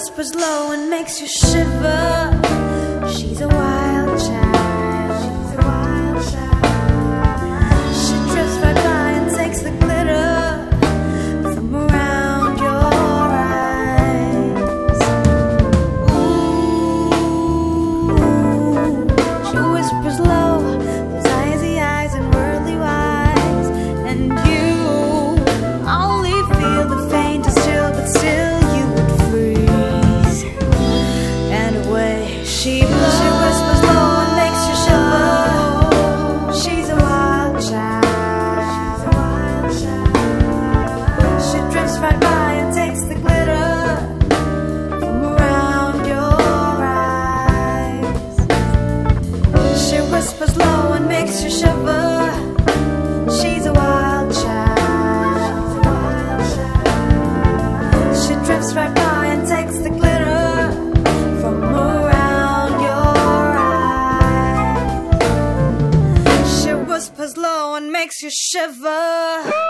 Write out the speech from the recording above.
whispers low and makes you shiver. She's a wild. whispers low and makes you shiver. She's a wild child. She drifts right by and takes the glitter from around your eyes. She whispers low and makes you shiver.